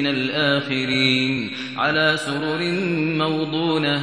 الآخرين على سرر موضونة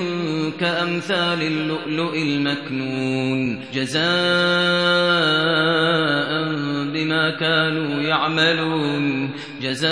كأمثال اللؤلؤ المكنون جزاء بما كانوا يعملون جزاء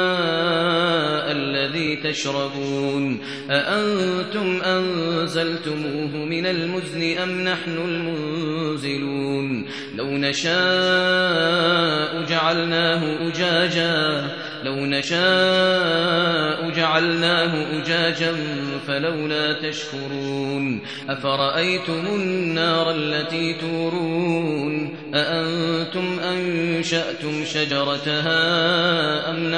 الذي تشربون أأنتم أنزلتموه من المزن أم نحن المنزلون لو نشاء جعلناه أجاجا لو نشاء جعلناه أجاجا فلولا تشكرون أفرأيتم النار التي تورون أأنتم أنشأتم شجرتها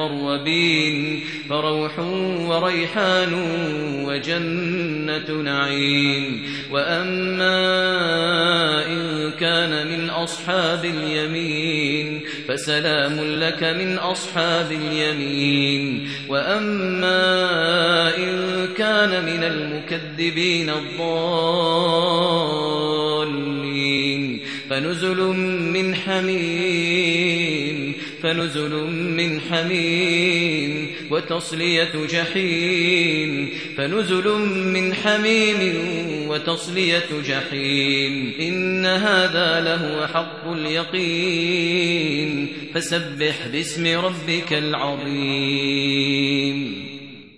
المقربين فروح وريحان وجنة نعيم وأما إن كان من أصحاب اليمين فسلام لك من أصحاب اليمين وأما إن كان من المكذبين الضالين فنزل من حميم فنزل من حميم وتصلية جحيم فنزل من حميم وتصلية جحيم. إن هذا لهو حق اليقين فسبح باسم ربك العظيم.